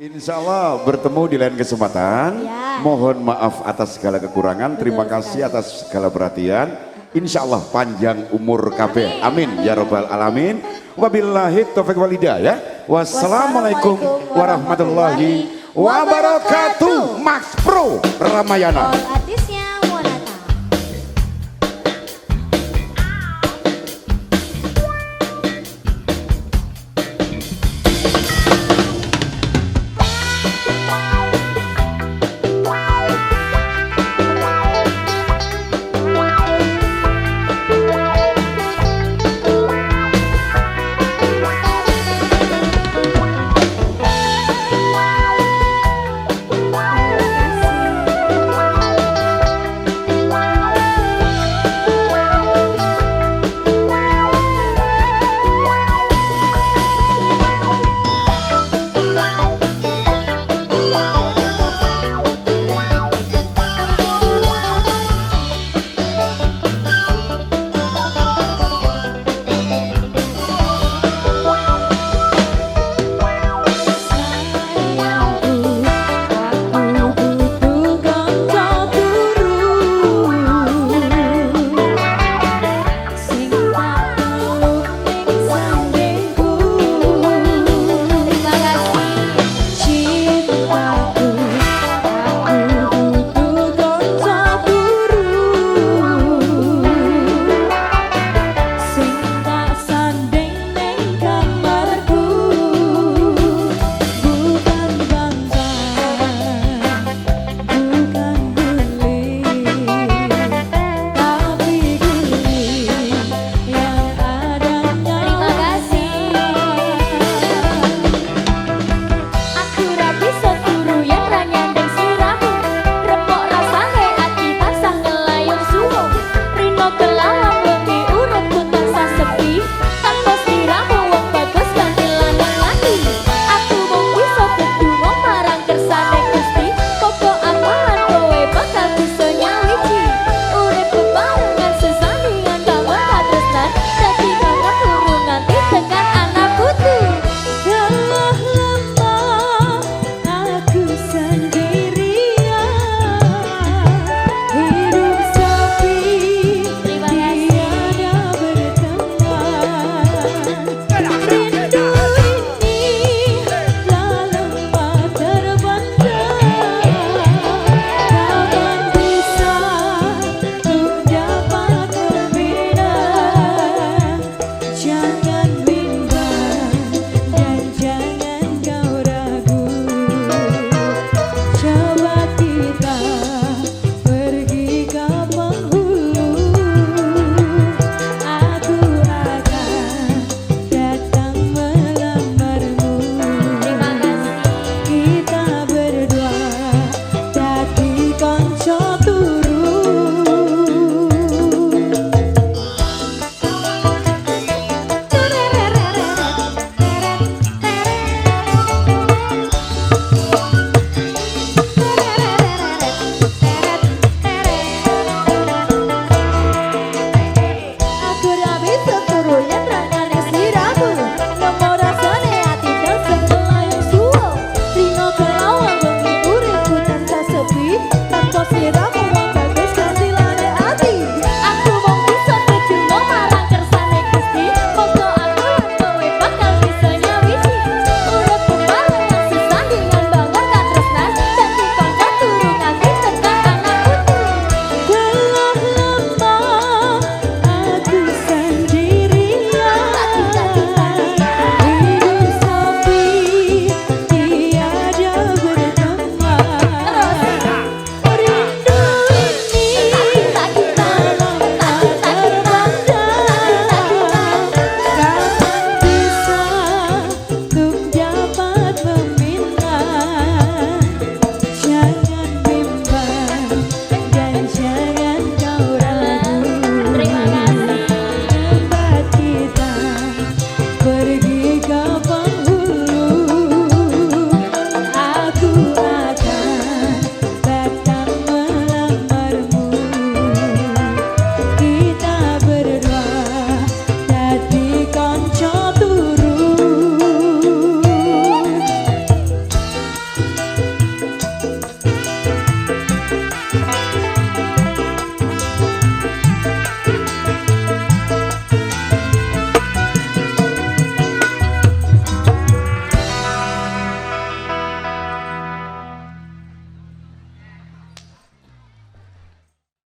Insya Allah bertemu di lain kesempatan. Ya. Mohon maaf atas segala kekurangan. Terima kasih sekali. atas segala perhatian. Insya Allah panjang umur KB. Amin. Ya Robbal Alamin. Wabillahi taufiq walidayah. Wassalamualaikum warahmatullahi wabarakatuh. Max Pro Ramayana. All artisnya